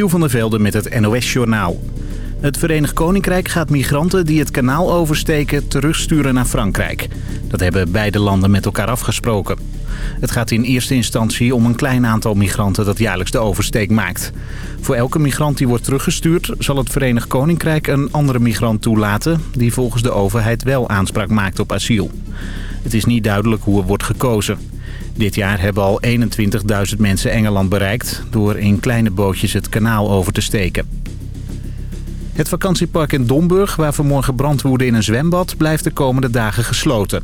Michiel van der Velde met het NOS-journaal. Het Verenigd Koninkrijk gaat migranten die het kanaal oversteken terugsturen naar Frankrijk. Dat hebben beide landen met elkaar afgesproken. Het gaat in eerste instantie om een klein aantal migranten dat jaarlijks de oversteek maakt. Voor elke migrant die wordt teruggestuurd zal het Verenigd Koninkrijk een andere migrant toelaten... die volgens de overheid wel aanspraak maakt op asiel. Het is niet duidelijk hoe er wordt gekozen. Dit jaar hebben al 21.000 mensen Engeland bereikt... door in kleine bootjes het kanaal over te steken. Het vakantiepark in Domburg, waar vanmorgen brand woedde in een zwembad... blijft de komende dagen gesloten.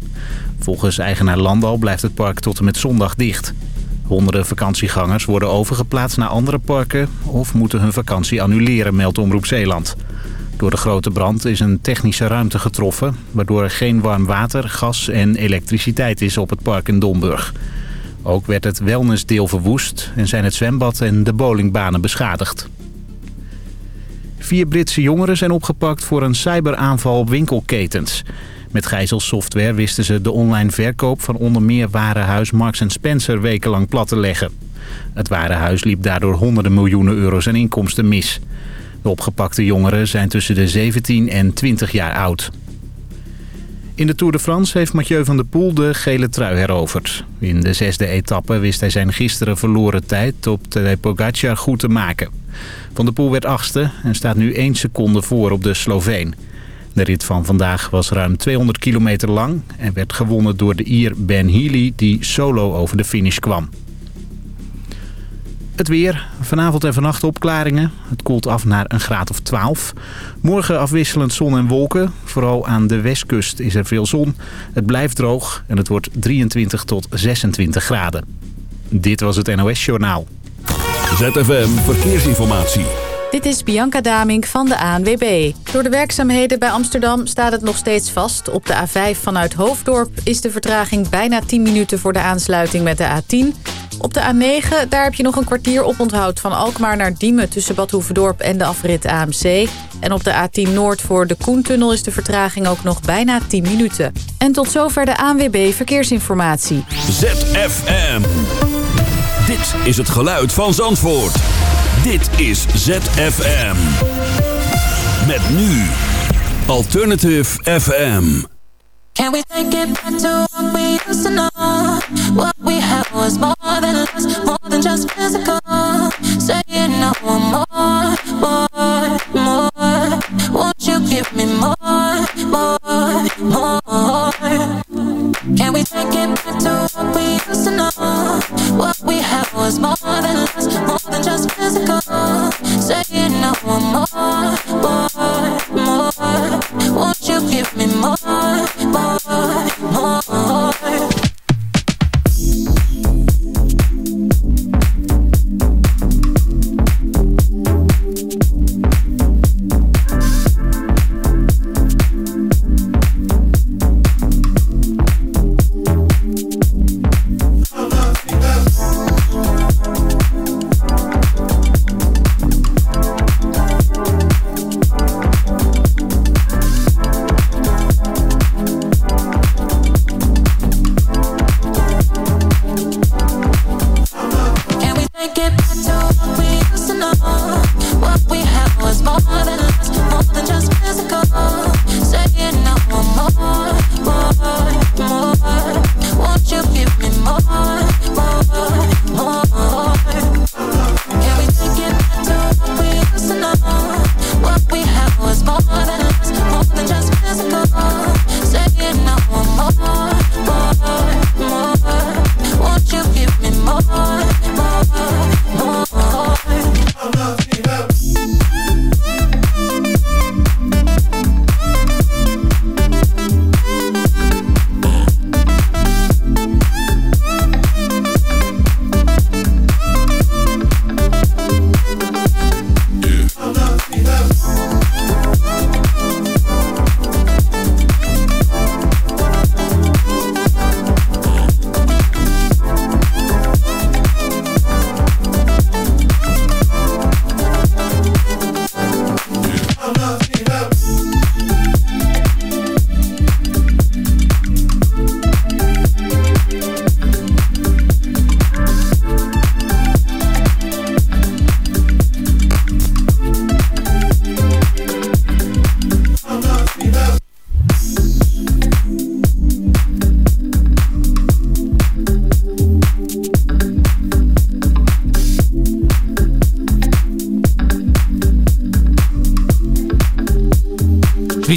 Volgens eigenaar Landal blijft het park tot en met zondag dicht. Honderden vakantiegangers worden overgeplaatst naar andere parken... of moeten hun vakantie annuleren, meldt Omroep Zeeland. Door de grote brand is een technische ruimte getroffen... waardoor er geen warm water, gas en elektriciteit is op het park in Domburg. Ook werd het wellnessdeel verwoest en zijn het zwembad en de bowlingbanen beschadigd. Vier Britse jongeren zijn opgepakt voor een cyberaanval op winkelketens. Met gijzelsoftware wisten ze de online verkoop van onder meer warenhuis Marks Spencer wekenlang plat te leggen. Het warenhuis liep daardoor honderden miljoenen euro's aan inkomsten mis. De opgepakte jongeren zijn tussen de 17 en 20 jaar oud. In de Tour de France heeft Mathieu van der Poel de gele trui heroverd. In de zesde etappe wist hij zijn gisteren verloren tijd op de Pogacar goed te maken. Van der Poel werd achtste en staat nu 1 seconde voor op de Sloveen. De rit van vandaag was ruim 200 kilometer lang en werd gewonnen door de Ier Ben Healy die solo over de finish kwam. Het weer. Vanavond en vannacht opklaringen. Het koelt af naar een graad of 12. Morgen afwisselend zon en wolken. Vooral aan de westkust is er veel zon. Het blijft droog en het wordt 23 tot 26 graden. Dit was het NOS Journaal. ZFM Verkeersinformatie. Dit is Bianca Damink van de ANWB. Door de werkzaamheden bij Amsterdam staat het nog steeds vast. Op de A5 vanuit Hoofddorp is de vertraging bijna 10 minuten voor de aansluiting met de A10. Op de A9, daar heb je nog een kwartier op onthoud van Alkmaar naar Diemen... tussen Bad Hoeverdorp en de afrit AMC. En op de A10 Noord voor de Koentunnel is de vertraging ook nog bijna 10 minuten. En tot zover de ANWB Verkeersinformatie. ZFM. Dit is het geluid van Zandvoort. Dit is ZFM. Met nu Alternative FM. Can we take it back to what we used to know? What we had was more than lust, more than just physical. Saying no more, more, more. Won't you give me more, more, more? Can we take it back to what we used to know? What we had was more than lust, more than just physical. Saying no more, more,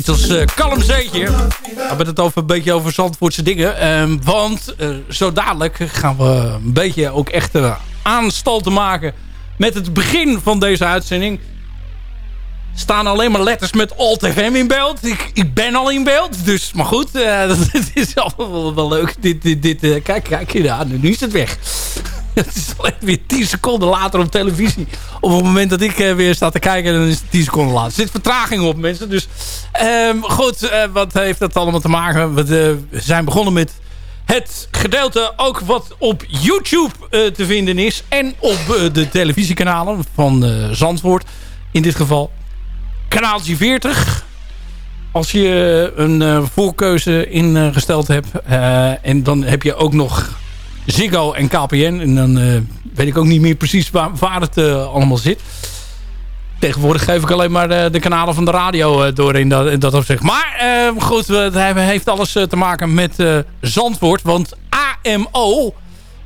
als uh, kalm zeetje. We hebben het over een beetje over Zandvoortse dingen. Uh, want uh, zo dadelijk gaan we een beetje ook echt uh, maken met het begin van deze uitzending. Staan alleen maar letters met Alt FM in beeld. Ik, ik ben al in beeld, dus maar goed. dat, is allemaal wel, leuk. Dit, dit, dit, kijk, kijk, ja, nu is het weg. het is alleen weer 10 seconden later op televisie. Op het moment dat ik uh, weer sta te kijken, dan is het 10 seconden later. Er zit vertraging op, mensen. Dus um, goed, uh, wat heeft dat allemaal te maken? We uh, zijn begonnen met het gedeelte ook wat op YouTube te vinden is. En op de televisiekanalen van Zandvoort. In dit geval kanaaltje 40 als je een voorkeuze ingesteld hebt. en dan heb je ook nog Ziggo en KPN. En dan uh, weet ik ook niet meer precies waar, het uh, allemaal zit. Tegenwoordig geef ik alleen maar de, de kanalen van de radio uh, door in dat, in dat opzicht. Maar goed, het heeft alles te maken met Zandvoort. Want AMO,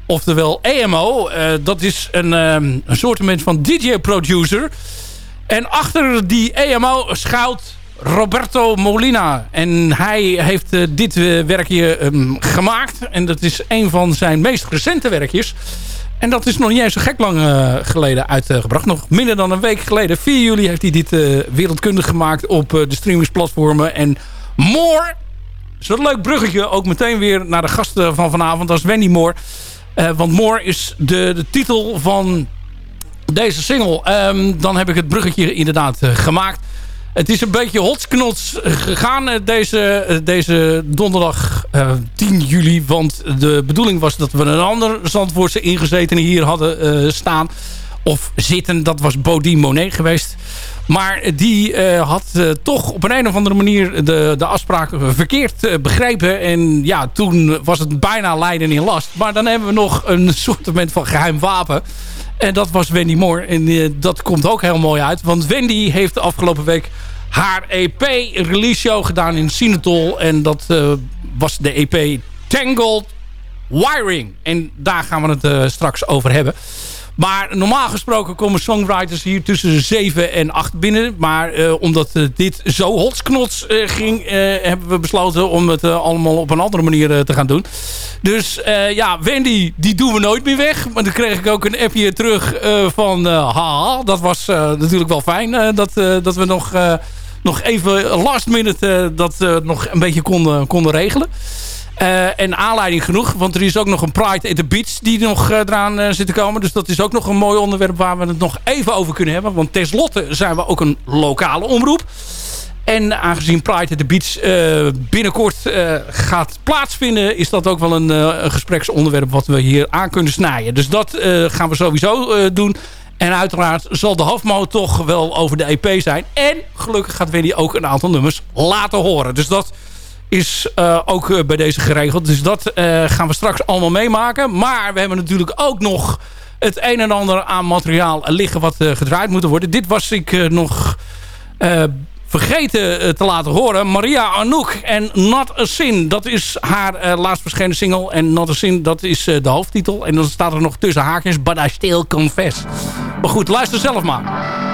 oftewel EMO, dat is een, een soort van DJ-producer. En achter die EMO schuilt Roberto Molina. En hij heeft uh, dit uh, werkje um, gemaakt. En dat is een van zijn meest recente werkjes. En dat is nog niet eens zo gek lang uh, geleden uitgebracht. Nog minder dan een week geleden. 4 juli heeft hij dit wereldkundig gemaakt op de streamingsplatformen. En More, zo'n leuk bruggetje ook meteen weer naar de gasten van vanavond. Dat is Wendy Moore. want More is de, de titel van deze single. Um, dan heb ik het bruggetje inderdaad gemaakt. Het is een beetje hotsknots gegaan eh, deze, eh, deze donderdag uh, eh, 10 juli. Want de bedoeling was dat we een ander Zandvoortse ingezetene hier hadden staan. Of zitten, dat was Bodie Monet geweest. Maar die had toch op een, een of andere manier de, de afspraak verkeerd begrepen. En ja, toen was het bijna lijden in last. Maar dan hebben we nog een soort van geheim wapen. En dat was Wendy Moore. En uh, dat komt ook heel mooi uit. Want Wendy heeft de afgelopen week haar EP-release show gedaan in Sinatol. En dat uh, was de EP Tangled Wiring. En daar gaan we het uh, straks over hebben. Maar normaal gesproken komen songwriters hier tussen 7 en 8 binnen. Maar uh, omdat uh, dit zo hotsknots uh, ging... hebben we besloten om het allemaal op een andere manier te gaan doen. Dus ja, Wendy, die doen we nooit meer weg. Maar dan kreeg ik ook een appje terug van... haha, dat was natuurlijk wel fijn dat, dat we nog, nog even last minute... dat nog een beetje konden, konden regelen. Uh, en aanleiding genoeg, want er is ook nog een Pride at the Beach die nog uh, eraan uh, zit te komen. Dus dat is ook nog een mooi onderwerp waar we het nog even over kunnen hebben. Want tenslotte zijn we ook een lokale omroep. En aangezien Pride at the Beach binnenkort gaat plaatsvinden... is dat ook wel een, gespreksonderwerp wat we hier aan kunnen snijden. Dus dat gaan we sowieso doen. En uiteraard zal de Hofmo toch wel over de EP zijn. En gelukkig gaat Wendy ook een aantal nummers laten horen. Dus dat is uh, ook uh, bij deze geregeld. Dus dat uh, gaan we straks allemaal meemaken. Maar we hebben natuurlijk ook nog het een en ander aan materiaal liggen wat gedraaid moet worden. Dit was ik nog vergeten te laten horen. Maria Anouk en Not a Sin. Dat is haar laatst verschenen single. En Not a Sin, dat is de hoofdtitel. En dan staat er nog tussen haakjes. But I still confess. Maar goed, luister zelf maar.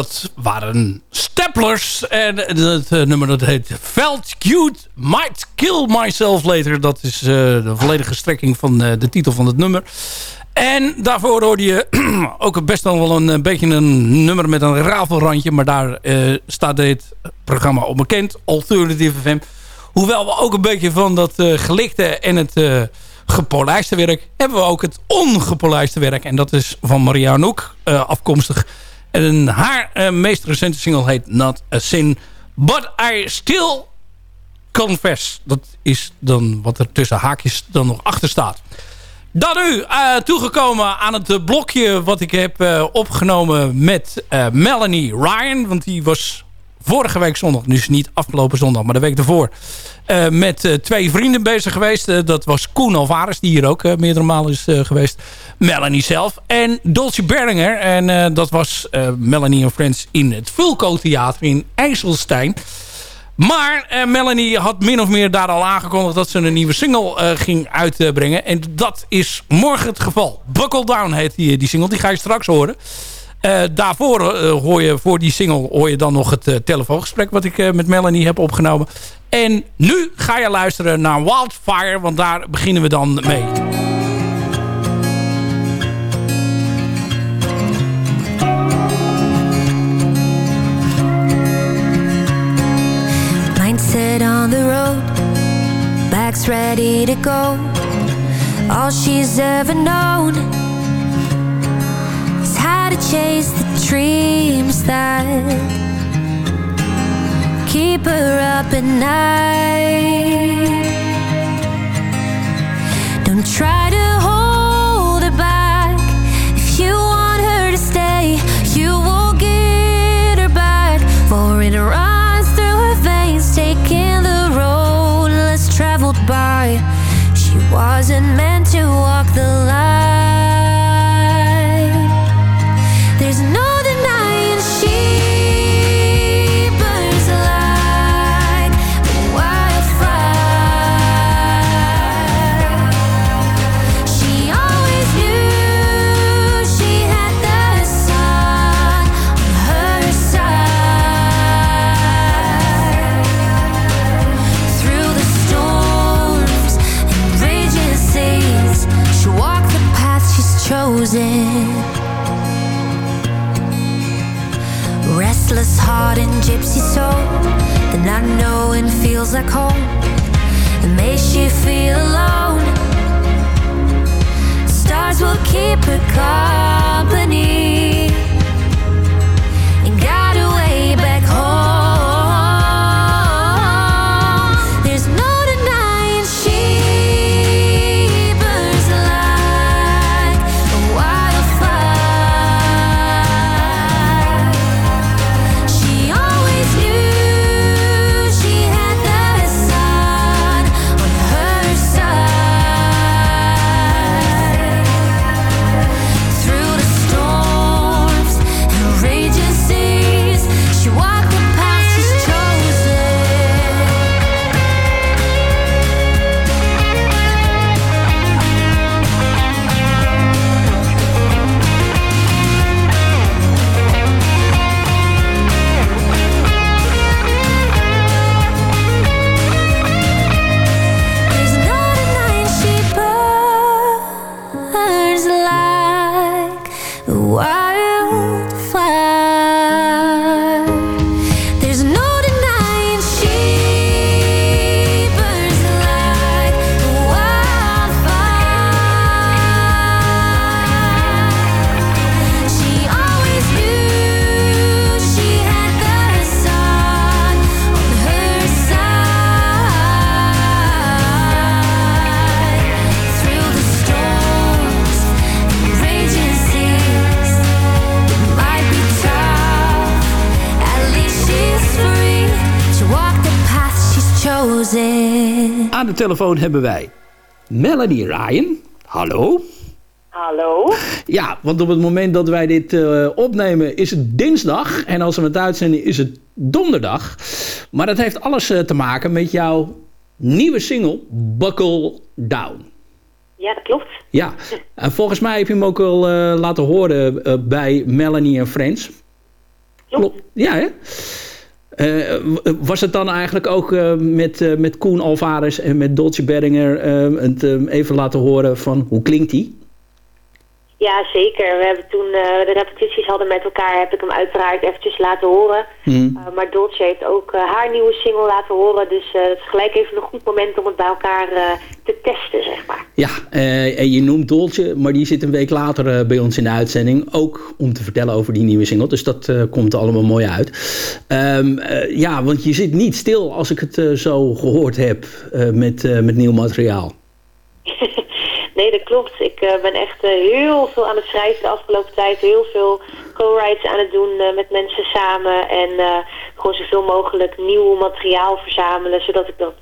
Dat waren Staplers. En het nummer dat heet Felt Cute Might Kill Myself Later. Dat is de volledige strekking van de titel van het nummer. En daarvoor hoorde je ook best wel een, beetje een nummer met een rafelrandje. Maar daar staat dit programma op bekend. Alternative FM. Hoewel we ook een beetje van dat gelikte en het gepolijste werk... hebben we ook het ongepolijste werk. En dat is van Maria Noek afkomstig. En haar uh, meest recente single heet Not a Sin. But I Still Confess. Dat is dan wat er tussen haakjes dan nog achter staat. Dan nu uh, toegekomen aan het blokje wat ik heb uh, opgenomen met Melanie Ryan. Want die was vorige week zondag, dus niet afgelopen zondag, maar de week ervoor... Uh, met uh, twee vrienden bezig geweest. Uh, dat was Koen Alvarez, die hier ook meerdere malen is geweest. Melanie zelf. En Dolce Berlinger. En dat was Melanie en Friends in het Vulco Theater in IJsselstein. Maar Melanie had min of meer daar al aangekondigd... dat ze een nieuwe single ging uitbrengen. En dat is morgen het geval. Buckle Down heet die single. Die ga je straks horen. Uh, daarvoor uh, hoor je, voor die single, hoor je dan nog het uh, telefoongesprek wat ik met Melanie heb opgenomen. En nu ga je luisteren naar Wildfire, want daar beginnen we dan mee. Mindset on the road, back's ready to go. All she's ever known chase the dreams that keep her up at night. Don't try to Restless heart and gypsy soul The feels like home It makes you feel alone. Stars will keep her company Aan de telefoon hebben wij Melanie Ryan. Hallo. Hallo. Ja, want op het moment dat wij dit uh, opnemen is het dinsdag. En als we het uitzenden is het donderdag. Maar dat heeft alles uh, te maken met jouw nieuwe single Buckle Down. Ja, dat klopt. Ja, en volgens mij heb je hem ook al uh, laten horen bij Melanie en Friends. Klopt. Ja, hè? Eh, was het dan eigenlijk ook eh, met, eh, met Koen Alvarez en met Dolce Berringer het, even laten horen van hoe klinkt die? Ja, zeker. We hebben toen eh, de repetities hadden met elkaar, heb ik hem uiteraard eventjes laten horen. Hmm. Uh, maar Dolce heeft ook uh, haar nieuwe single laten horen. Dus het is gelijk even een goed moment om het bij elkaar te testen, zeg maar. Ja, en je noemt Dolce, maar die zit een week later bij ons in de uitzending. Ook om te vertellen over die nieuwe single. Dus dat komt allemaal mooi uit. Um, ja, want je zit niet stil als ik het zo gehoord heb met, met nieuw materiaal. nee, dat klopt. Ik uh, ben echt uh, heel veel aan het schrijven de afgelopen tijd. Heel veel co-writes aan het doen uh, met mensen samen. En gewoon zoveel mogelijk nieuw materiaal verzamelen. Zodat ik dat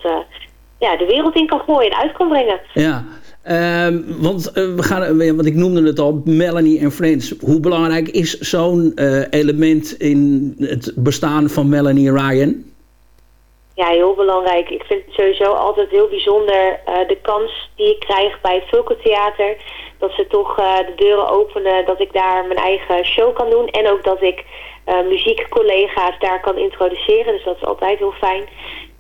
ja, de wereld in kan gooien en uit kan brengen. Ja, uh, want, we gaan, want ik noemde het al, Melanie en Friends. Hoe belangrijk is zo'n element in het bestaan van Melanie Ryan? Ja, heel belangrijk. Ik vind het sowieso altijd heel bijzonder uh, de kans die ik krijg bij het Vulkeltheater. Dat ze toch uh, de deuren openen, dat ik daar mijn eigen show kan doen. En ook dat ik uh, muziekcollega's daar kan introduceren. Dus dat is altijd heel fijn.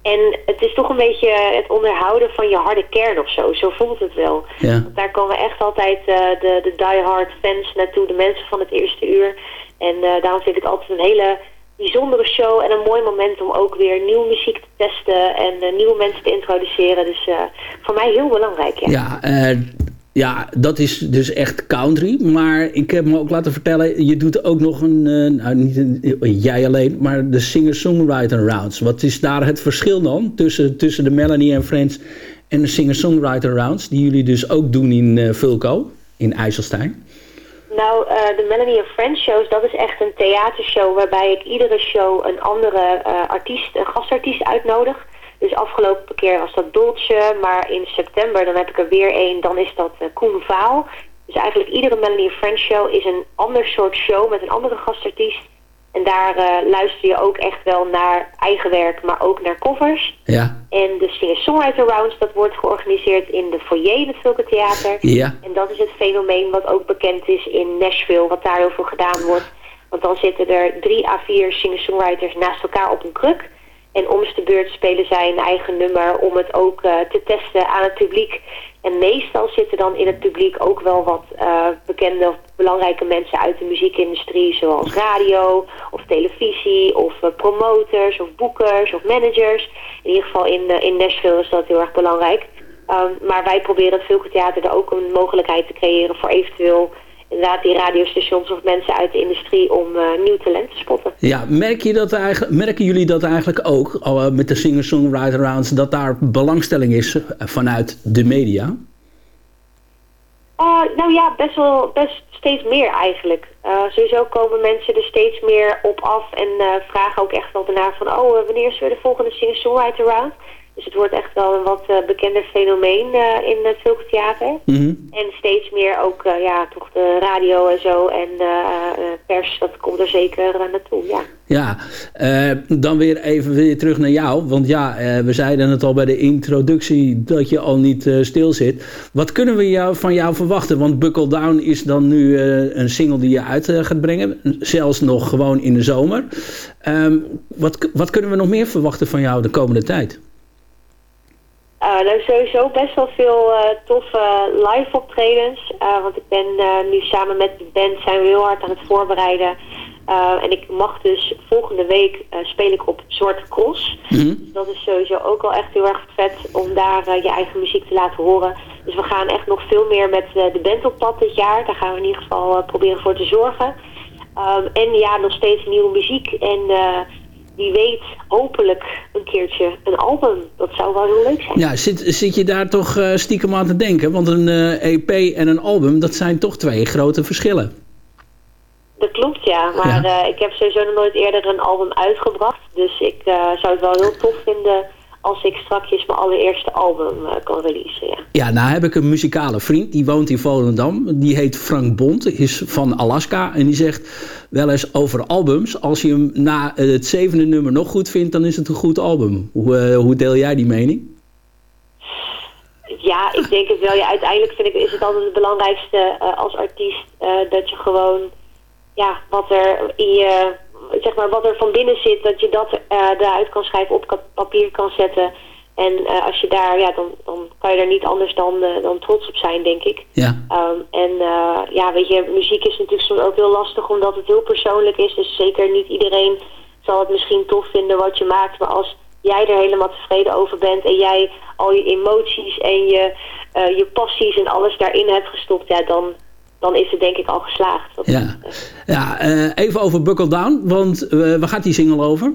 En het is toch een beetje het onderhouden van je harde kern of zo. Zo voelt het wel. Ja. Want daar komen echt altijd de, de diehard fans naartoe. De mensen van het eerste uur. En daarom vind ik het altijd een hele bijzondere show en een mooi moment om ook weer nieuwe muziek te testen en uh, nieuwe mensen te introduceren. Dus uh, voor mij heel belangrijk. Ja, ja, uh, ja, dat is dus echt country. Maar ik heb me ook laten vertellen, je doet ook nog een, nou niet een, jij alleen, maar de singer-songwriter rounds. Wat is daar het verschil dan tussen, tussen de Melanie en Friends en de singer-songwriter rounds, die jullie dus ook doen in Vulco, in IJsselstein? Nou, uh, de Melanie and Friends shows, dat is echt een theatershow waarbij ik iedere show een andere uh, artiest, een gastartiest uitnodig. Dus afgelopen keer was dat Dolce, maar in september dan heb ik er weer één, dan is dat uh, Koen Vaal. Dus eigenlijk iedere Melanie and Friends show is een ander soort show met een andere gastartiest. En daar uh, luister je ook echt wel naar eigen werk, maar ook naar covers. Ja. En de singer-songwriter rounds, dat wordt georganiseerd in de foyer in het Vulkentheater. Ja. En dat is het fenomeen wat ook bekend is in Nashville, wat daar heel veel gedaan wordt. Want dan zitten er drie à vier singer-songwriters naast elkaar op een kruk. En om de beurt spelen zij een eigen nummer om het ook uh, te testen aan het publiek. En meestal zitten dan in het publiek ook wel wat uh, bekende of belangrijke mensen uit de muziekindustrie. Zoals radio of televisie of uh, promoters of boekers of managers. In ieder geval in, in Nashville is dat heel erg belangrijk. Um, maar wij proberen het Vulkentheater er ook een mogelijkheid te creëren voor eventueel inderdaad die radiostations of mensen uit de industrie om uh, nieuw talent te spotten. Ja, merk je dat eigenlijk, merken jullie dat eigenlijk ook uh, met de singer-songwriter rounds dat daar belangstelling is uh, vanuit de media? nou ja, best wel best steeds meer eigenlijk. sowieso komen mensen er steeds meer op af en vragen ook echt wel daarna van oh, wanneer is weer de volgende singer-songwriter round? Dus het wordt echt wel een wat uh, bekender fenomeen uh, in het Vulkentheater. Mm -hmm. En steeds meer ook, uh, ja, toch de radio en zo en pers, dat komt er zeker naartoe, ja. Ja, dan weer even weer terug naar jou. Want ja, we zeiden het al bij de introductie dat je al niet stil zit. Wat kunnen we jou, van jou verwachten? Want Buckle Down is dan nu een single die je uit gaat brengen. Zelfs nog gewoon in de zomer. Um, wat, wat kunnen we nog meer verwachten van jou de komende tijd? Uh, nou, sowieso best wel veel uh, toffe live optredens. Uh, want ik ben nu samen met de band zijn we heel hard aan het voorbereiden. en ik mag dus volgende week speel ik op Zwarte Cross. Mm -hmm. Dat is sowieso ook al echt heel erg vet om daar je eigen muziek te laten horen. Dus we gaan echt nog veel meer met de band op pad dit jaar. Daar gaan we in ieder geval proberen voor te zorgen. Um, en ja, nog steeds nieuwe muziek en wie weet hopelijk een keertje een album. Dat zou wel heel leuk zijn. Ja, zit, zit je daar toch uh, stiekem aan te denken? Want een uh, EP en een album, dat zijn toch twee grote verschillen. Dat klopt, ja. Maar ja. Uh, ik heb sowieso nog nooit eerder een album uitgebracht. Dus ik zou het wel heel tof vinden als ik straks mijn allereerste album uh, kan releasen. Ja. ja, nou heb ik een muzikale vriend, die woont in Volendam. Die heet Frank Bond, is van Alaska. En die zegt wel eens over albums, als je hem na het zevende nummer nog goed vindt, dan is het een goed album. Hoe, uh, hoe deel jij die mening? Ja, ik denk het wel. Ja, uiteindelijk vind ik, is het altijd het belangrijkste uh, als artiest dat je gewoon ja, wat er in je zeg maar, wat er van binnen zit, dat je dat eh eruit kan schrijven, op papier kan zetten. En eh, als je daar, ja, dan, dan kan je er niet anders dan, eh, dan trots op zijn, denk ik. Ja. Ehm, en ja, weet je, muziek is natuurlijk soms ook heel lastig omdat het heel persoonlijk is. Dus zeker niet iedereen zal het misschien tof vinden wat je maakt. Maar als jij er helemaal tevreden over bent en jij al je emoties en je, je passies en alles daarin hebt gestopt, ja, dan, dan is het denk ik al geslaagd. Ja, ja eh, even over Buckle Down, want eh, waar gaat die single over?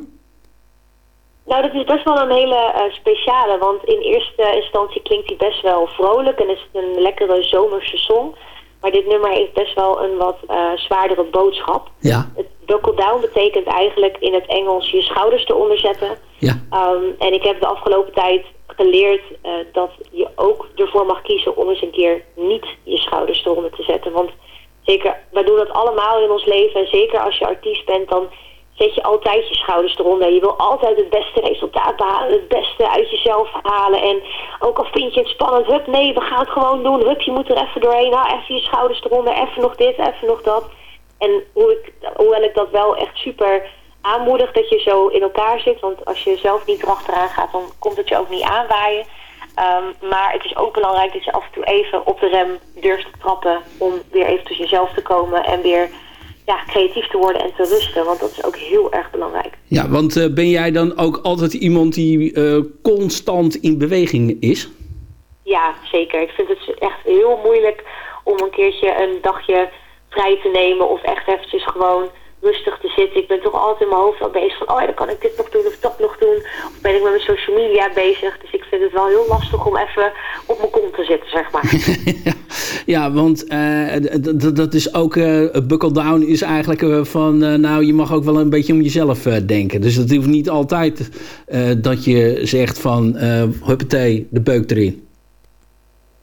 Nou, dat is best wel een hele eh, speciale, want in eerste instantie klinkt hij best wel vrolijk en is het een lekkere zomerse song. Maar dit nummer heeft best wel een wat zwaardere boodschap. Ja, Het buckle down betekent eigenlijk in het Engels je schouders eronder zetten. ja, Um, en ik heb de afgelopen tijd geleerd eh, dat je ook ervoor mag kiezen om eens een keer niet je schouders eronder te zetten. Want zeker, wij doen dat allemaal in ons leven. En zeker als je artiest bent, dan zet je altijd je schouders eronder. Je wil altijd het beste resultaat behalen, het beste uit jezelf halen. En ook al vind je het spannend, hup, nee, we gaan het gewoon doen. Hup, je moet er even doorheen. Nou, even je schouders eronder, even nog dit, even nog dat. En hoe ik, hoewel ik dat wel echt super aanmoedig dat je zo in elkaar zit. Want als je zelf niet erachteraan gaat, dan komt het je ook niet aanwaaien. Ehm, maar het is ook belangrijk dat je af en toe even op de rem durft te trappen... om weer even tot jezelf te komen en weer ja, creatief te worden en te rusten. Want dat is ook heel erg belangrijk. ja want eh, ben jij dan ook altijd iemand die eh, constant in beweging is? Ja, zeker. Ik vind het echt heel moeilijk om een keertje een dagje vrij te nemen... of echt eventjes gewoon rustig te zitten. Ik ben toch altijd in mijn hoofd al bezig van... oh ja, dan kan ik dit nog doen of dat nog doen. Of ben ik met mijn social media bezig. Dus ik vind het wel heel lastig om even op mijn kont te zitten, zeg maar. Ja, want eh, dat is ook, eh buckle down is eigenlijk eh, van, nou je mag ook wel een beetje om jezelf denken. Dus het hoeft niet altijd dat je zegt van, huppatee, de beuk erin.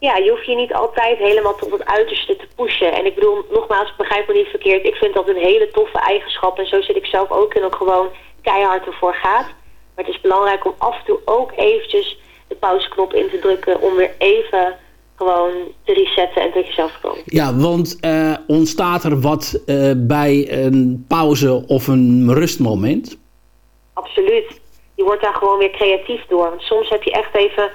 Ja, je hoeft je niet altijd helemaal tot het uiterste te pushen. En ik bedoel, nogmaals, begrijp me niet verkeerd. Ik vind dat een hele toffe eigenschap. En zo zit ik zelf ook in, ook gewoon keihard ervoor gaat. Maar het is belangrijk om af en toe ook eventjes de pauzeknop in te drukken... om weer even gewoon te resetten en tot jezelf te komen. Ja, want eh, ontstaat er wat eh, bij een pauze of een rustmoment? Absoluut. Je wordt daar gewoon weer creatief door. Want soms heb je echt even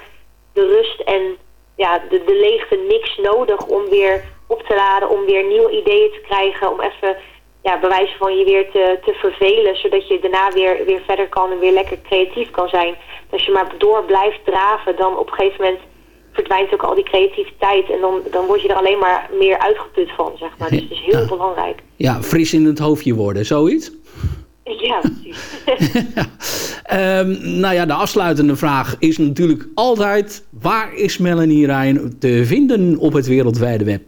de rust en ja, de, de leegte niks nodig om weer op te laden, om weer nieuwe ideeën te krijgen, om even ja, bewijzen van je weer te, te vervelen, zodat je daarna weer, weer verder kan en weer lekker creatief kan zijn. Als je maar door blijft draven, dan op een gegeven moment verdwijnt ook al die creativiteit en dan, dan word je er alleen maar meer uitgeput van, zeg maar. Dus het is heel Ja. belangrijk. Ja, fris in het hoofdje worden, zoiets? Ja, precies. Ehm, nou ja, de afsluitende vraag is natuurlijk altijd... waar is Melanie Ryan te vinden op het wereldwijde web?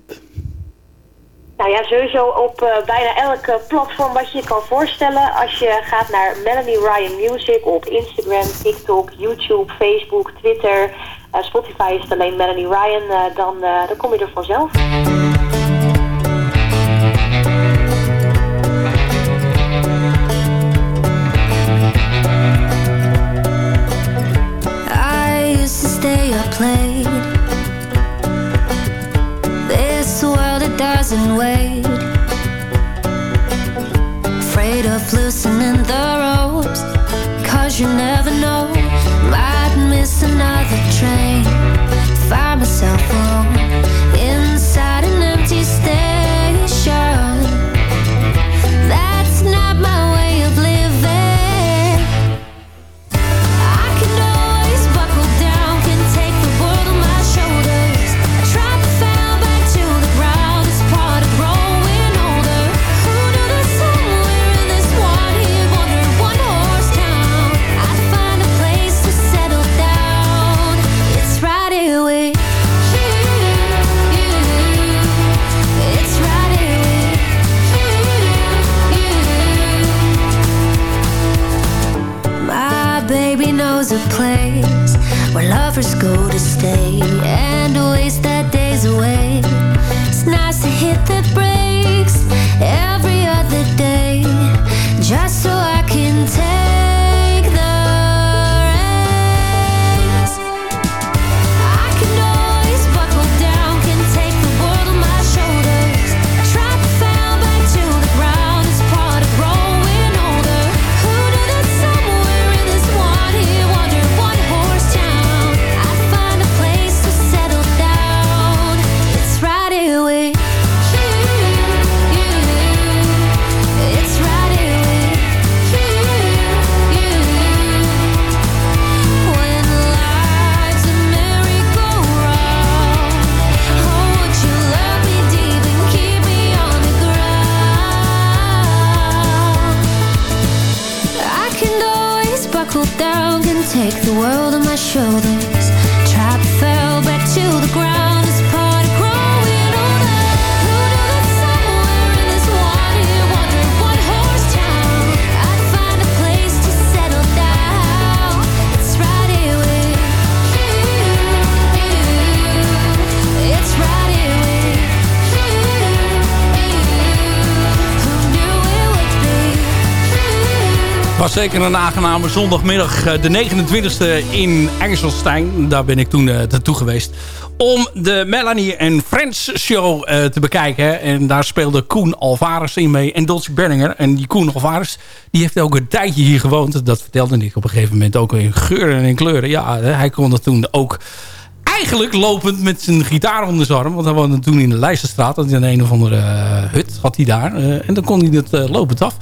Nou ja, sowieso op eh, bijna elk eh, platform wat je je kan voorstellen. Als je gaat naar Melanie Ryan Music op Instagram, TikTok, YouTube, Facebook, Twitter. eh, Spotify is het alleen Melanie Ryan. eh, dan, dan kom je er vanzelf. I used to stay up late. This world, it doesn't wait. Afraid of loosening the ropes. Cause you never know. Zeker een aangename zondagmiddag, eh, de 29e in Engelstein. Daar ben ik toen eh, naartoe geweest. Om de Melanie en Friends show eh, te bekijken. En daar speelde Koen Alvarez in mee en Dolce Berninger. En die Koen Alvarez, die heeft ook een tijdje hier gewoond. Dat vertelde ik op een gegeven moment ook in geuren en in kleuren. Ja, hij kon dat toen ook eigenlijk lopend met zijn gitaar onder zijn arm. Want hij woonde toen in de Leijsterstraat. Dat is in een of andere hut had hij daar. En dan kon hij dat lopend af.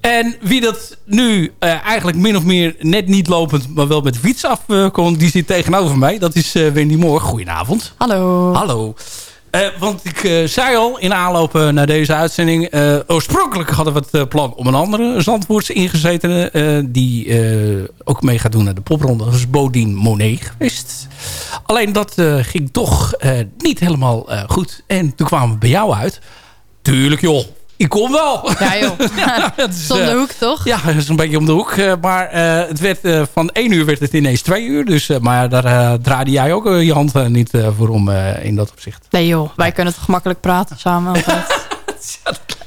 En wie dat nu eh, eigenlijk min of meer net niet lopend... maar wel met de fiets af eh, kon, die zit tegenover mij. Dat is eh, Wendy Moore. Goedenavond. Hallo. Hallo. Eh, want ik zei al in aanloop naar deze uitzending... oorspronkelijk hadden we het plan om een andere Zandvoortse ingezetene... die ook mee gaat doen naar de popronde. Dat is Bodine Monet geweest. Alleen dat ging toch niet helemaal goed. En toen kwamen we bij jou uit. Tuurlijk joh, ik kom wel. Ja joh. Het is, Zonder eh, hoek toch? ja, dat is een beetje om de hoek. eh, maar eh, het werd, van één uur werd het ineens twee uur. Dus, maar daar draaide jij ook je hand niet voor om in dat opzicht. Nee joh, wij kunnen toch gemakkelijk praten samen. altijd.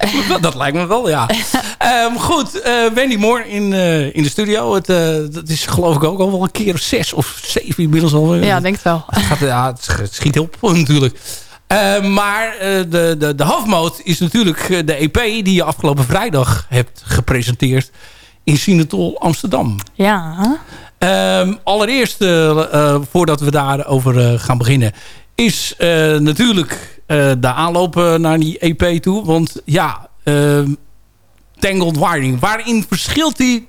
dat lijkt me wel, ja. Ehm, goed, Wendy Moore in, in de studio. Het, dat is geloof ik ook al wel een keer of zes of zeven inmiddels al. Ja, denk het wel. Het, gaat, ja, het het schiet op natuurlijk. Eh, maar eh, de, de, de halfmoot is natuurlijk eh, de EP die je afgelopen vrijdag hebt gepresenteerd in Sinatol Amsterdam. Ja. Ehm, allereerst, voordat we daarover gaan beginnen, is natuurlijk de aanloop naar die EP toe. Want ja, ehm, Tangled Wiring, waarin verschilt die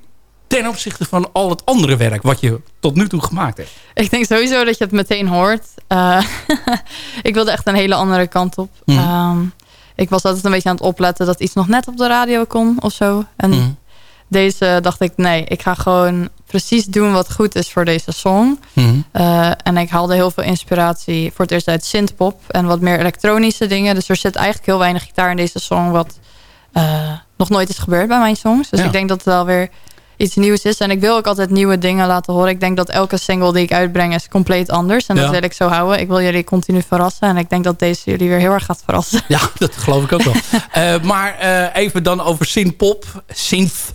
ten opzichte van al het andere werk wat je tot nu toe gemaakt hebt? Ik denk sowieso dat je het meteen hoort. Eh, ik wilde echt een hele andere kant op. Mhm. Ehm, ik was altijd een beetje aan het opletten dat iets nog net op de radio kon of zo. En Mhm. deze dacht ik, nee, ik ga gewoon precies doen wat goed is voor deze song. Mhm. Eh, en ik haalde heel veel inspiratie voor het eerst uit synthpop en wat meer elektronische dingen. Dus er zit eigenlijk heel weinig gitaar in deze song, wat eh, nog nooit is gebeurd bij mijn songs. Dus Ja. ik denk dat het wel weer iets nieuws is. En ik wil ook altijd nieuwe dingen laten horen. Ik denk dat elke single die ik uitbreng is compleet anders. En Ja. dat wil ik zo houden. Ik wil jullie continu verrassen. En ik denk dat deze jullie weer heel erg gaat verrassen. Ja, dat geloof ik ook wel. Eh, maar eh, even dan over synthpop. Synth.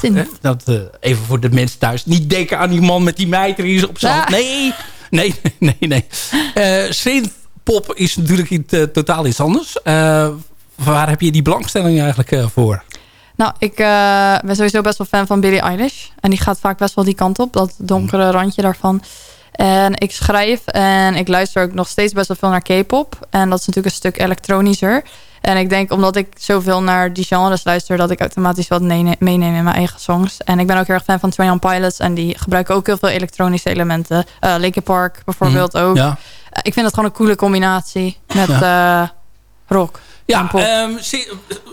hè? Dat, eh, even voor de mensen thuis. Niet denken aan die man met die mijter hier op zand. Ja. Nee, nee, nee, nee. Eh synthpop is natuurlijk iets, totaal iets anders. Waar heb je die belangstelling eigenlijk voor? Nou, ik eh, ben sowieso best wel fan van Billie Eilish. En die gaat vaak best wel die kant op. Dat donkere randje daarvan. En ik schrijf en ik luister ook nog steeds best wel veel naar K-pop. En dat is natuurlijk een stuk elektronischer. En ik denk omdat ik zoveel naar die genres luister... dat ik automatisch wat meeneem in mijn eigen songs. En ik ben ook heel erg fan van Train on Pilots. En die gebruiken ook heel veel elektronische elementen. Uh, Linkin Park bijvoorbeeld ook. Ja. Ik vind het gewoon een coole combinatie met eh, rock. Ja, ehm, zi-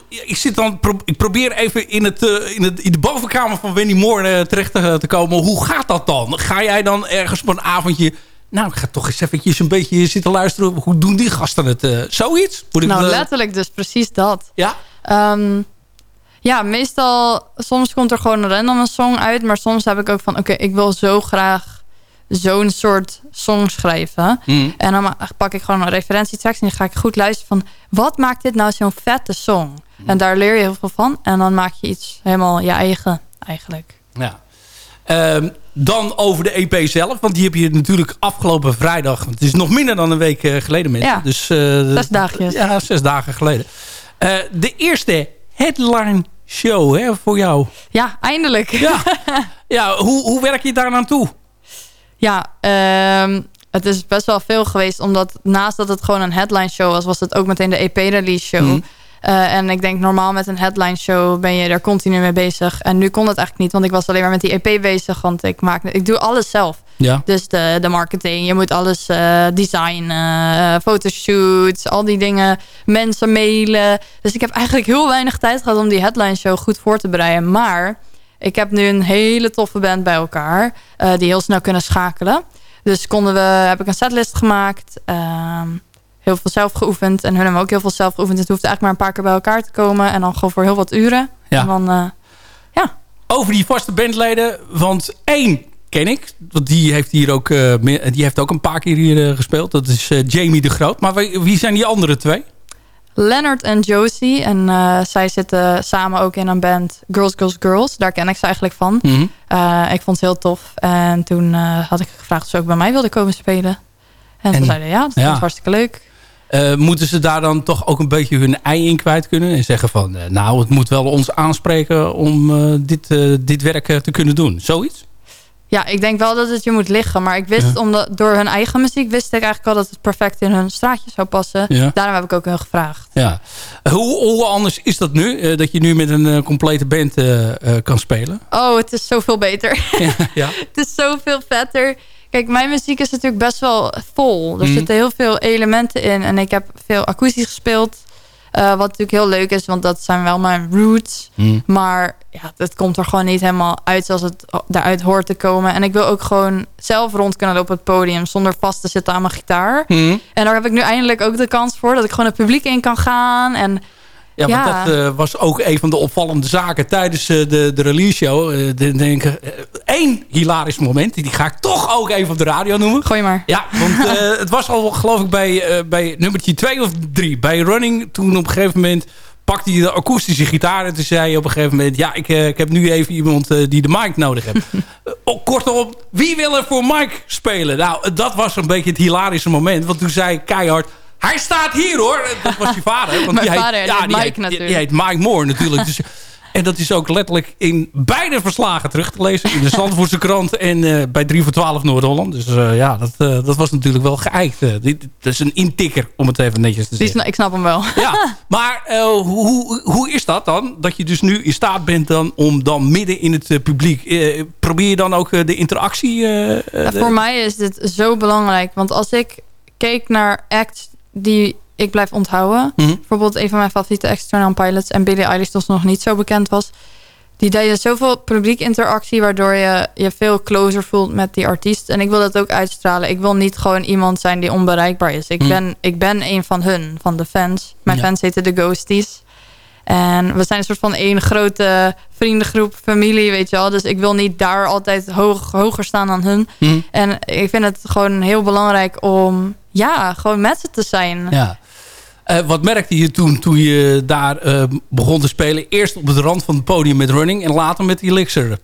ik, zit dan, ik probeer even in, het, eh, in, het, in de bovenkamer van Wendy Moore eh, terecht te, te komen. Hoe gaat dat dan? Ga jij dan ergens op een avondje... Nou, ik ga toch eens eventjes een beetje zitten luisteren. Hoe doen die gasten het? eh, zoiets? Moet ik nou, eh, letterlijk dus precies dat. Ja? Ehm, ja, meestal, soms komt er gewoon een random een song uit. Maar soms heb ik ook van, oké, ik wil zo graag zo'n soort song schrijven. Mm. En dan pak ik gewoon een referentietekst en dan ga ik goed luisteren van... wat maakt dit nou zo'n vette song? En daar leer je heel veel van. En dan maak je iets helemaal je eigen, eigenlijk. Ja. Ehm, dan over de EP zelf. Want die heb je natuurlijk afgelopen vrijdag... want Het is nog minder dan een week eh, geleden, mensen. Ja, dus, eh, zes dagjes. Ja, zes dagen geleden. Eh, de eerste headline show hè, voor jou. Ja, eindelijk. Ja, ja hoe, hoe werk je daar naartoe? Ja, ehm, het is best wel veel geweest. Omdat naast dat het gewoon een headline show was... was het ook meteen de EP-release show. Mhm. Eh, en ik denk normaal met een headline show ben je er continu mee bezig. En nu kon het eigenlijk niet, want ik was alleen maar met die EP bezig. Want ik, maak, ik doe alles zelf. Ja. Dus de, de marketing, je moet alles eh, designen, eh, fotoshoots, al die dingen, mensen mailen. Dus ik heb eigenlijk heel weinig tijd gehad om die headline show goed voor te bereiden. Maar ik heb nu een hele toffe band bij elkaar. eh, die heel snel kunnen schakelen. Dus konden we, heb ik een setlist gemaakt. ehm, heel veel zelf geoefend. En hun hebben ook heel veel zelf geoefend. Het hoeft eigenlijk maar een paar keer bij elkaar te komen. En dan gewoon voor heel wat uren. Ja. En dan, eh, Over die vaste bandleden. Want één ken ik. Want die heeft, hier ook, eh, die heeft ook een paar keer hier gespeeld. Dat is Jamie de Groot. Maar wie, wie zijn die andere twee? Leonard en Josie. En eh, zij zitten samen ook in een band Girls, Girls, Girls. Daar ken ik ze eigenlijk van. Mhm. Eh, ik vond het heel tof. En toen eh, had ik gevraagd of ze ook bij mij wilden komen spelen. En, En- ze zeiden ja, dat ja. is hartstikke leuk. Moeten ze daar dan toch ook een beetje hun ei in kwijt kunnen? En zeggen van, nou, het moet wel ons aanspreken om dit, dit werk te kunnen doen. Zoiets? Ja, ik denk wel dat het je moet liggen. Maar ik wist, Ja. omdat, door hun eigen muziek wist ik eigenlijk al dat het perfect in hun straatje zou passen. Ja. Daarom heb ik ook hun gevraagd. Ja. Hoe, hoe anders is dat nu? eh, dat je nu met een eh, complete band eh, kan spelen? Oh, het is zoveel beter. Ja, ja. het is zoveel vetter. Kijk, mijn muziek is natuurlijk best wel vol. Er Mhm. zitten heel veel elementen in. En ik heb veel akoestisch gespeeld. Eh, wat natuurlijk heel leuk is, want dat zijn wel mijn roots. Mm. Maar ja, het komt er gewoon niet helemaal uit zoals het daaruit hoort te komen. En ik wil ook gewoon zelf rond kunnen lopen op het podium... zonder vast te zitten aan mijn gitaar. Mhm. En daar heb ik nu eindelijk ook de kans voor... dat ik gewoon het publiek in kan gaan. En Ja, want Ja. dat eh, was ook een van de opvallende zaken tijdens eh, de, de release show. De- denk, één hilarisch moment, die ga ik toch ook even op de radio noemen. gooi maar. Ja, want het was al geloof ik bij, bij nummertje 2 of 3. Bij Running, toen op een gegeven moment pakte hij de akoestische gitaar. En toen zei hij op een gegeven moment... ja, ik, ik heb nu even iemand die de mic nodig heeft. Oh, kortom, wie wil er voor Mike spelen? Nou, dat was een beetje het hilarische moment. Want toen zei keihard... Hij staat hier hoor. Dat was je vader. Want Mijn die heet- vader, heet die Mike heet, natuurlijk. Die heet Mike Moore natuurlijk. Dus, en dat is ook letterlijk in beide verslagen terug te lezen. In de Zandvoortse krant en eh, bij 3 voor 12 Noord-Holland. Dus eh, ja, dat, eh, dat was natuurlijk wel geëikt. Dit, dat is een intikker, om het even netjes te zeggen. ik snap hem wel. Ja, maar hoe, hoe is dat dan? Dat je dus nu in staat bent dan om dan midden in het publiek... probeer je dan ook de interactie... Ja, voor mij is dit zo belangrijk. Want als ik keek naar acts die ik blijf onthouden... Mhm. bijvoorbeeld een van mijn favoriete On Pilots... en Billie Eilish, ze nog niet zo bekend was... die deden zoveel publiekinteractie... waardoor je je veel closer voelt met die artiest. En ik wil dat ook uitstralen. Ik wil niet gewoon iemand zijn die onbereikbaar is. Ik, Mhm. ben, ik ben een van hun, van de fans. Mijn Ja. fans heten de Ghosties. En we zijn een soort van één grote vriendengroep, familie, weet je wel. Dus ik wil niet daar altijd hoog, hoger staan dan hun. Mhm. En ik vind het gewoon heel belangrijk om, ja, gewoon met ze te zijn. Ja. Eh, wat merkte je toen, toen je daar eh, begon te spelen? Eerst op de rand van het podium met Running en later met Elixir.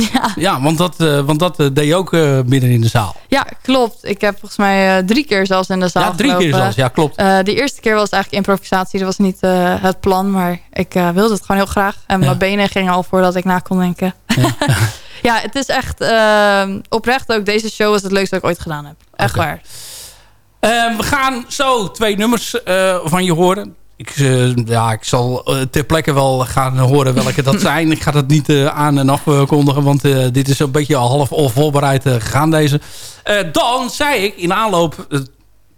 Ja, Ja, want dat, eh, want dat eh, deed je ook eh, midden in de zaal. ja klopt. Ik heb volgens mij drie keer zelfs in de zaal ja, drie keer zelfs. Ja, klopt. De eerste keer was eigenlijk improvisatie. Dat was niet het plan, maar ik wilde het gewoon heel graag. En Ja. mijn benen gingen al voordat ik na kon denken. Ja, het is echt eh, oprecht ook. Deze show is het leukste dat ik ooit gedaan heb. Echt waar. Eh, we gaan zo twee nummers van je horen. Ik, eh, ja, ik zal eh, ter plekke wel gaan horen welke dat zijn. Ik ga dat niet eh, aan en afkondigen, want dit is een beetje al half onvoorbereid eh, gegaan deze. Dan zei ik in aanloop,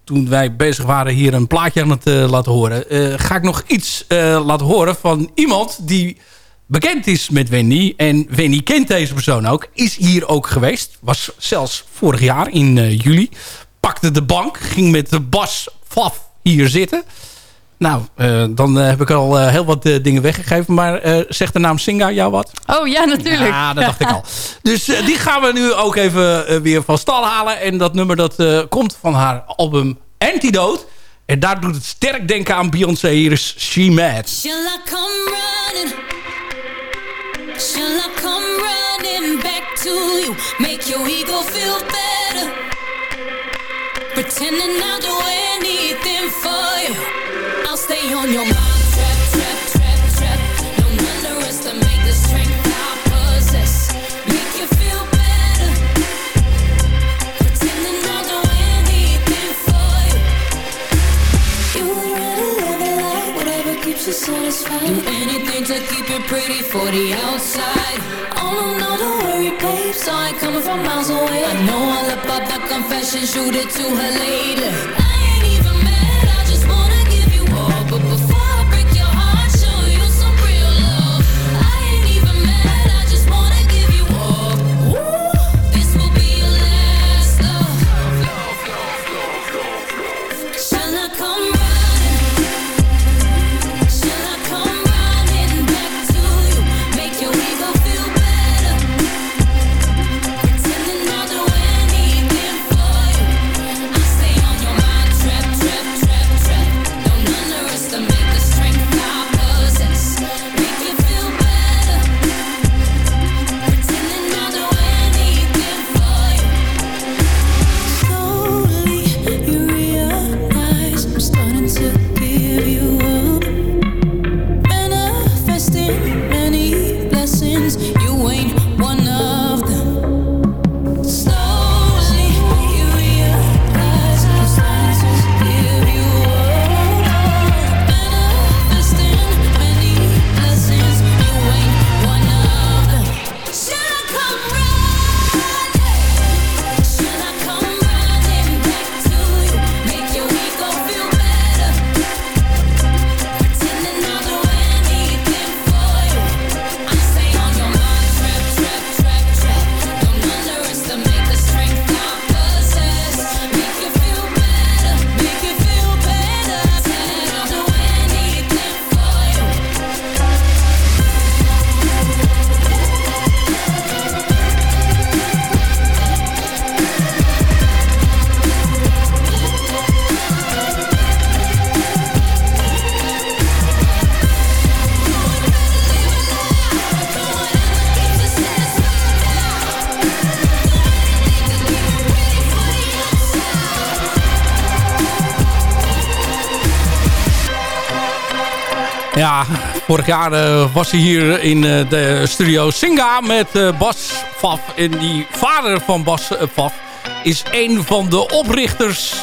toen wij bezig waren hier een plaatje aan het laten horen... ga ik nog iets laten horen van iemand die bekend is met Wendy. En Wendy kent deze persoon ook. Is hier ook geweest. Was zelfs vorig jaar in juli. Pakte de bank. Ging met de Bas Faf hier zitten. Nou, eh, dan eh, heb ik al eh, heel wat dingen weggegeven. Maar eh, zegt de naam Singa jou wat? Oh ja, natuurlijk. Ja, dat dacht ik al. Dus die gaan we nu ook even weer van stal halen. En dat nummer dat eh, komt van haar album Antidote. En daar doet het sterk denken aan Beyoncé. Hier is She Mad. Shall I come running? Shall I come running back to you? Make your ego feel better. Pretending I'll do anything for you. Stay on your mind. Trap, trap, trap, trap. The strength I possess. Make you feel better. Pretending I'll do anything for you. You would rather live a whatever keeps you satisfied. Do anything to keep pretty for the outside. Oh no, no, don't worry, babe. Coming from miles away. I know all about the confession, shoot it to her later. I vorig jaar uh, was hij hier in uh, de studio Singa met uh, Bas Faf. En die vader van Bas Faf is een van de oprichters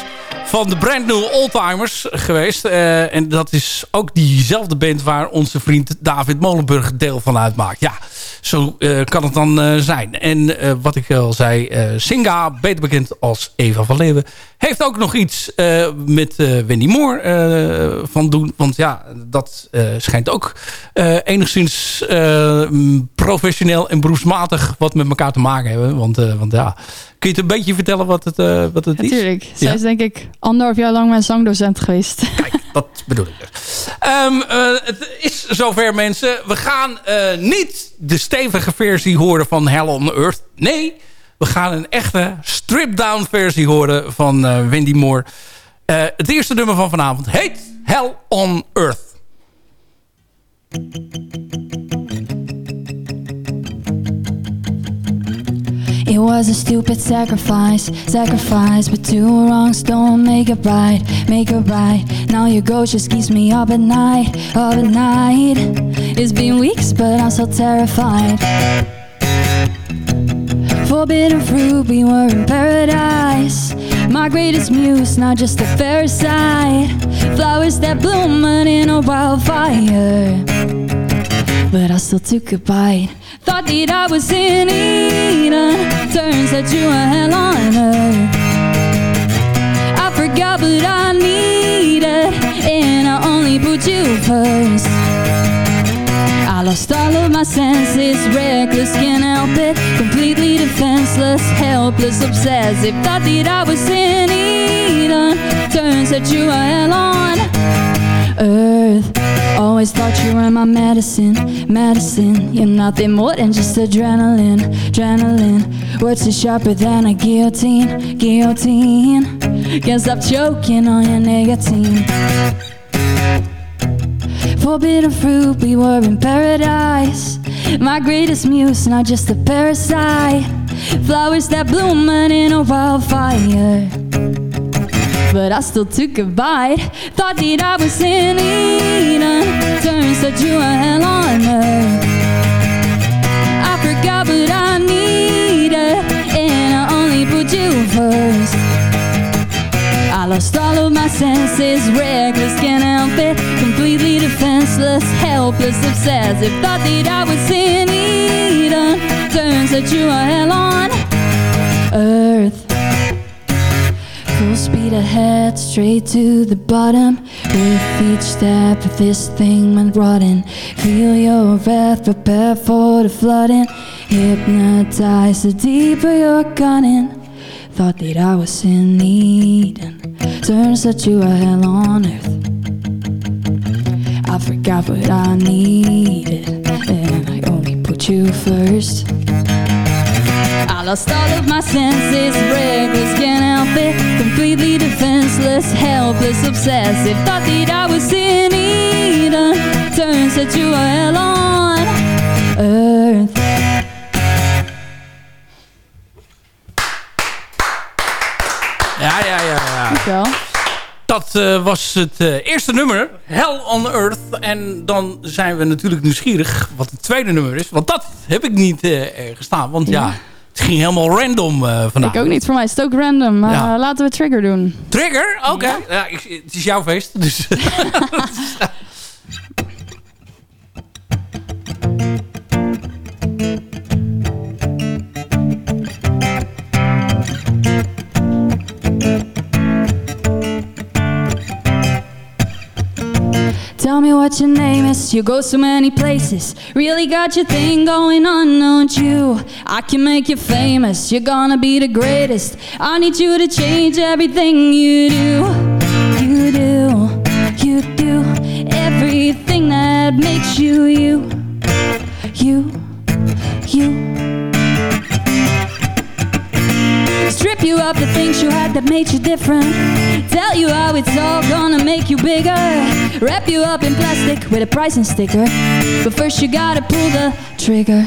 van de Brand New Oldtimers geweest. en dat is ook diezelfde band waar onze vriend David Molenburg deel van uitmaakt. Ja, zo uh, kan het dan uh, zijn. En wat ik al zei, Singa, beter bekend als Eva van Leeuwen... heeft ook nog iets met Wendy Moore van doen. Want ja, dat schijnt ook enigszins professioneel en beroepsmatig... wat met elkaar te maken hebben. Want, want ja, kun je het een beetje vertellen wat het, wat het is? Natuurlijk. Zij ja? is denk ik anderhalf jaar lang mijn zangdocent geweest. Kijk, dat bedoel ik dus. Um, het is zover mensen. We gaan niet de stevige versie horen van Hell on Earth. Nee, we gaan een echte strip-down versie horen van uh, Wendy Moore. Uh, het eerste nummer van vanavond heet Hell on Earth. It was a stupid sacrifice, sacrifice, but two wrongs don't make it right, make it right. Now your ghost just keeps me up at night, up at night. It's been weeks, but I'm so terrified. Forbidden fruit, we were in paradise. My greatest muse, not just a parasite. Flowers that bloom in a wildfire. But I still took a bite. Thought that I was in Eden. Uh, turns out you were hell on earth. I forgot what I needed, and I only put you first. I lost all of my senses, reckless, can't help it. Completely defenseless, helpless, obsessive. Thought that I was in Eden. Uh, turns out you were hell on earth. Always thought you were my medicine, medicine. You're nothing more than just adrenaline, adrenaline. Words are sharper than a guillotine, guillotine. Can't stop choking on your nicotine. Forbidden fruit, we were in paradise. My greatest muse, not just a parasite. Flowers that bloom in a wildfire but I still took a bite. Thought that I was in Eden, turns out you were hell on earth. I forgot what I needed, and I only put you first. I lost all of my senses, reckless, can't help it. Completely defenseless, helpless, obsessive. Thought that I was in Eden, turns out you were hell on earth. Full speed ahead, straight to the bottom. With each step, this thing went rotten. Feel your breath, prepare for the flooding. Hypnotized, the deeper you're gunning. Thought that I was in Eden. Turns out you were hell on earth. I forgot what I needed, and I only put you first. Lost all of my senses, reckless, can't help it. Completely defenseless, helpless, obsessive. Thought that I was in Eden. Turns out you were hell on earth. Ja, ja, ja. ja. Dankjewel. Dat uh, was het uh, eerste nummer, Hell on Earth. En dan zijn we natuurlijk nieuwsgierig wat het tweede nummer is. Want dat heb ik niet uh, gestaan. Want ja, ja het ging helemaal random uh, vandaag. Ik ook niet. Voor mij is het ook random. Maar ja. laten we Trigger doen. Trigger? Oké. Okay. Ja. ja. het is jouw feest. Dus Tell me what your name is. You go so many places. Really got your thing going on, don't you? I can make you famous. You're gonna be the greatest. I need you to change everything you do. You do. You do. Everything that makes you you. You. You. Strip you of the things you had that made you different. Tell you how it's all gonna make you bigger. Wrap you up in plastic with a pricing sticker. But first you gotta pull the trigger.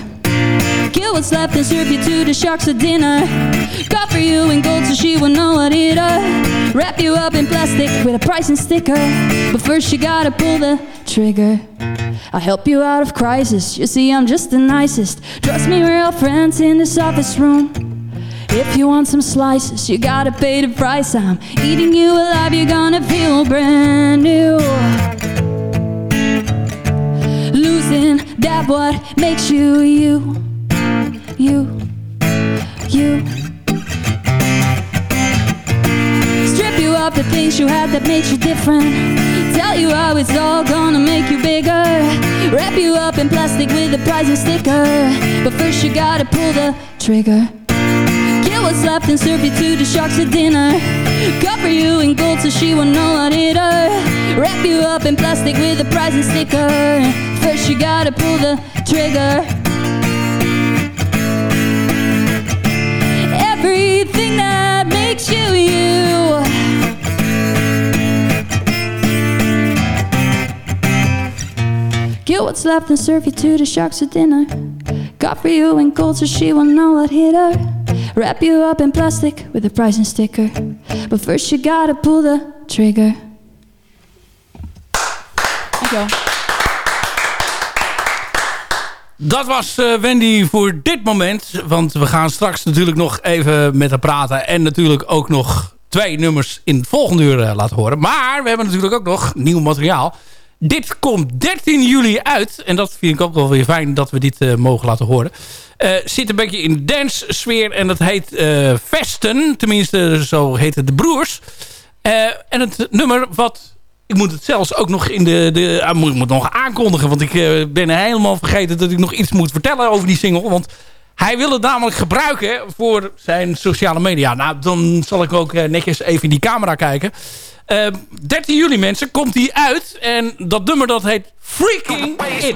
Kill what's left and serve you to the sharks for dinner. Cover you in gold so she will know what it is. Wrap you up in plastic with a pricing sticker. But first you gotta pull the trigger. I'll help you out of crisis. You see, I'm just the nicest. Trust me, we're all friends in this office room. If you want some slices, you gotta pay the price. I'm eating you alive, you're gonna feel brand new. Losing that what makes you you, you, you. Strip you of the things you had that made you different. Tell you how it's all gonna make you bigger. Wrap you up in plastic with a prize and sticker. But first you gotta pull the trigger. What's left and serve you to the sharks at dinner. Cover you in gold so she won't know what hit her. Wrap you up in plastic with a prize and sticker. First you gotta pull the trigger. Everything that makes you you. Kill what's left and serve you to the sharks at dinner. Got for you in gold so she won't know what hit her. Wrap you up in plastic with a price and sticker. But first you gotta pull the trigger. Dankjewel. Dat was eh, Wendy voor dit moment. Want we gaan straks natuurlijk nog even met haar praten. En natuurlijk ook nog twee nummers in het volgende uur eh, laten horen. Maar we hebben natuurlijk ook nog nieuw materiaal. Dit komt 13 juli uit. En dat vind ik ook wel weer fijn dat we dit eh, mogen laten horen. Eh, zit een beetje in dance sfeer. En dat heet eh, Vesten. Tenminste, zo heten de broers. Eh, en het nummer wat... Ik moet het zelfs ook nog in de... de ah, moet, nog aankondigen. Want ik ben helemaal vergeten dat ik nog iets moet vertellen over die single. Want hij wil het namelijk gebruiken voor zijn sociale media. Nou, dan zal ik ook netjes even in die camera kijken. Eh, 13 juli mensen komt hij uit. En dat nummer dat heet Freaking It.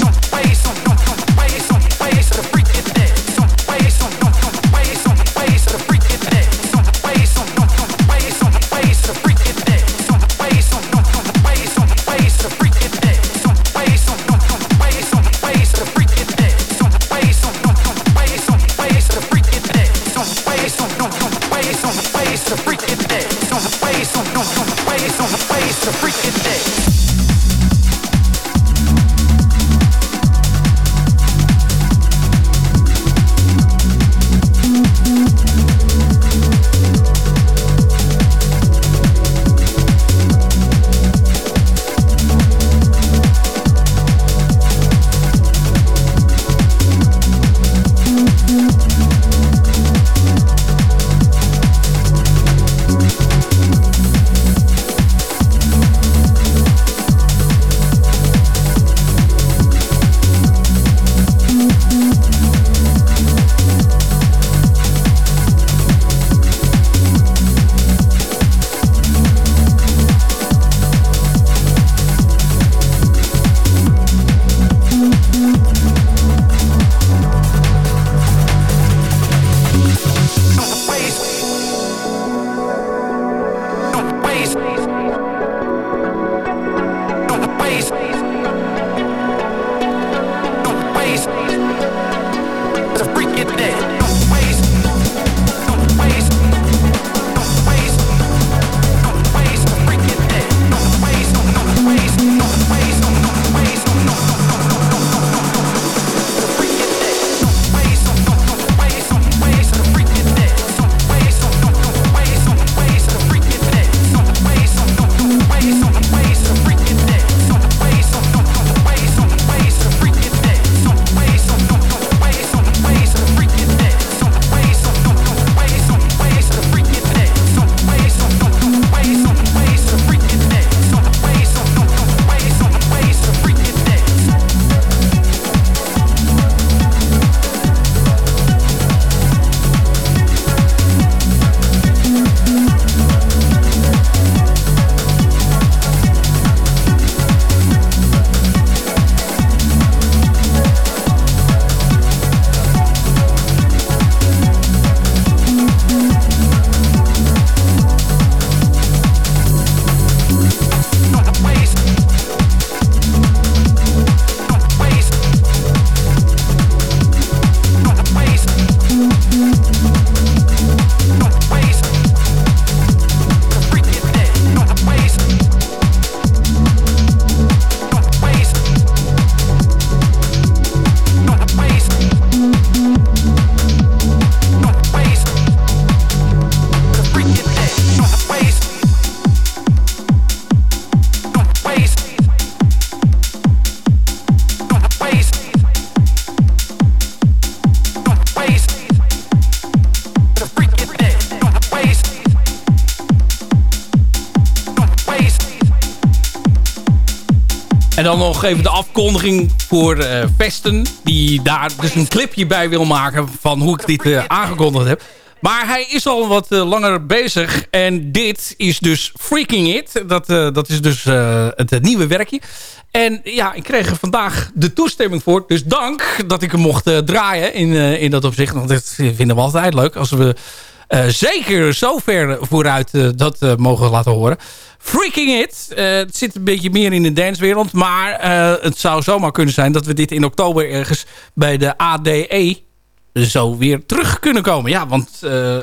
En dan nog even de afkondiging voor uh, Vesten. Die daar dus een clipje bij wil maken van hoe ik dit uh, aangekondigd heb. Maar hij is al wat uh, langer bezig. En dit is dus Freaking It. Dat, dat is dus het nieuwe werkje. En ja, ik kreeg er vandaag de toestemming voor. Dus dank dat ik hem mocht draaien in, in dat opzicht. Want dat vinden we altijd leuk. Als we zeker zo ver vooruit dat mogen laten horen. Freaking It. Het zit een beetje meer in de dancewereld. Maar het zou zomaar kunnen zijn dat we dit in oktober ergens bij de ADE zo weer terug kunnen komen. Ja, want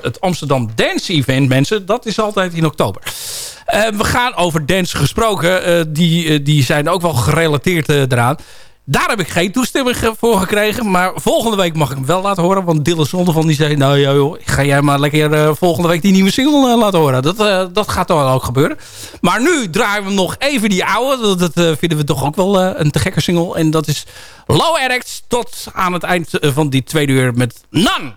het Amsterdam Dance Event, mensen, dat is altijd in oktober. we gaan over dance gesproken. die, die zijn ook wel gerelateerd eraan. Daar heb ik geen toestemming voor gekregen. Maar volgende week mag ik hem wel laten horen. Want Dylan Zondervan die zei... Nou joh, ga jij maar lekker uh, volgende week die nieuwe single uh, laten horen. Dat, uh, dat gaat dan ook gebeuren. Maar nu draaien we nog even die oude. Dat, vinden we toch ook wel een te gekke single. En dat is Low Addicts. Tot aan het eind van die tweede uur met Nan.